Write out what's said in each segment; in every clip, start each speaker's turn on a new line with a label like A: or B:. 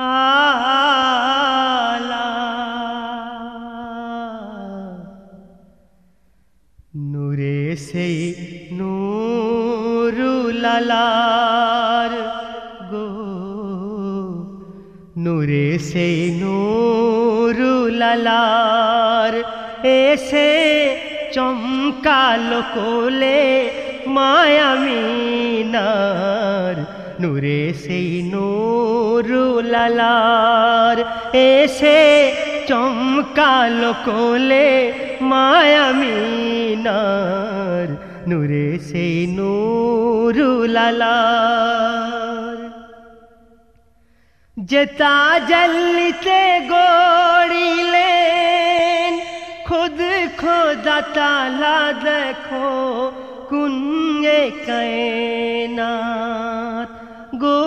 A: আলা। নূরে সেই নূরুলালার গো। নূরে সেই নূরুলালার এসে চমকালো কোলে মায়ামিনার নূরে সেই লালার এসে চমকালো কোলে মায়ামিনার নূরে সেই লালার। যেতা জল্লিতে গড়িলেন, খুদ খোদা তালা দেখো কুঞ্জে কায়নাত গো,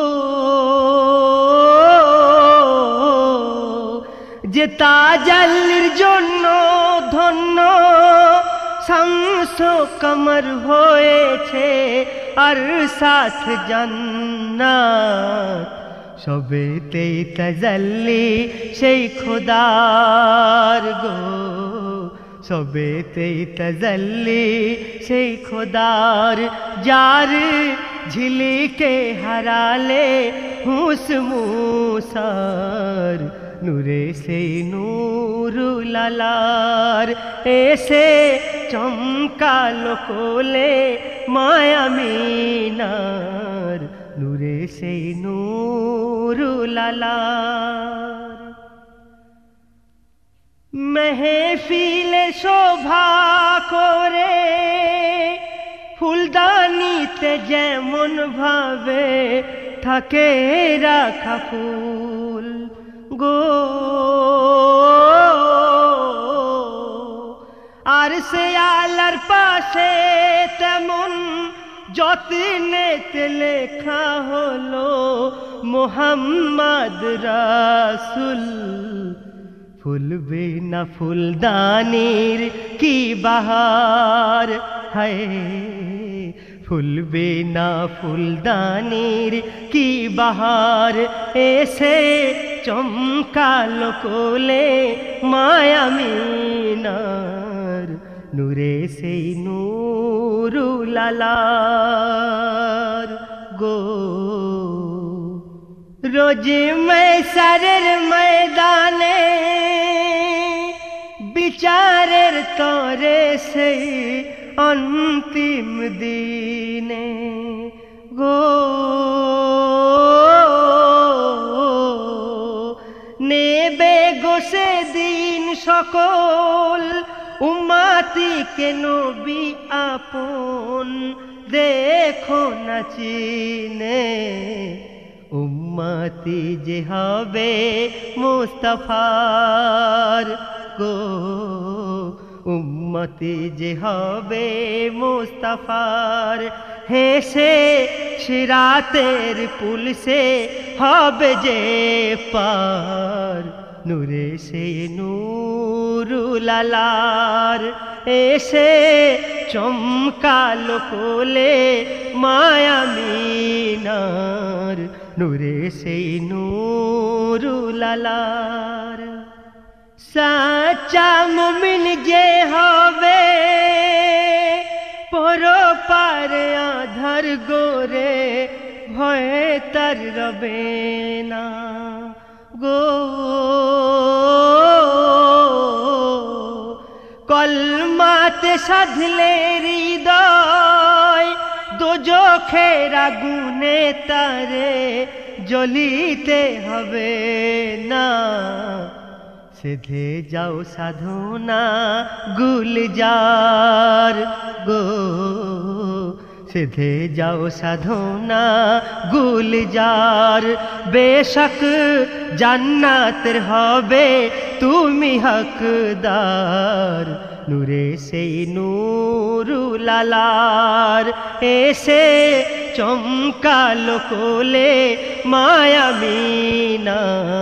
A: যে তাজাল্লির জন্য ধন্য শামস কমর হয়েছে আর সাথ জান্নাত। সবেতেই তাজাল্লি সেই খোদার গো সবেতেই তাজাল্লি সেই খোদার, যার ঝিলিকে হারালে হুস মুসার নূরে সেই নূরু লালার এসে চমকালো কোলে মায়ামিনার নূরে সেই নূরু লালার মেহফিলে শোভা করে ফুলদানিতে যেমন ভাবে থাকে রাখা ফুল গো। আর সে আলার পাশে তেমন যত্নেতে লেখা হলো মোহাম্মদ রাসুল। ফুলবে না ফুলদানির কি বাহার হায়। ফুলবে না ফুলদানির কি বাহার? এসে চমকালো কোলে মায়ামিনার নূরে সেই নূরু লালার গো, রোজ ময় সারের ময়দানে বিচারের তরে সেই অন্তিম দিনে গো নেবে গোসে দিন সকল উমাতিকে নবী আপন। দেখো নাচিনে উম্মতি যে হবে মুস্তফার গো। উম্মতি যে হবে মুস্তফার। হেসে সিরাতের পুলসে হবে যে পার। নূরে সে নূরু লালার এসে চমকালো কোলে মায়ামিনার নূরে সেই নূরু লালার সাচা মুমিন যে হবে, পর পার আধার গোরে, ভয়ে তার রবে না। গো কলমাতে সাধলে হৃদয় দোজখের আগুনে তারে জ্বলিতে হবে না। সেধে যাও সাধনা, গুলজার গো। সেধে যাও সাধনা, গুলজার, বেশক জান্নাতের হবে তুমি হকদার। নূরে সেই নূরু লালার এসে চমকালো কোলে মায়ামিনার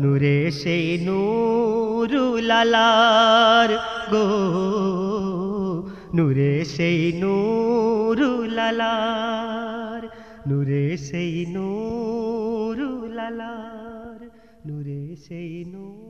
A: নূরে সেই নূরু লালার গো। নূরে সেই নূরু লালার নূরে সেই নূরু লালার নূরে সেই নূর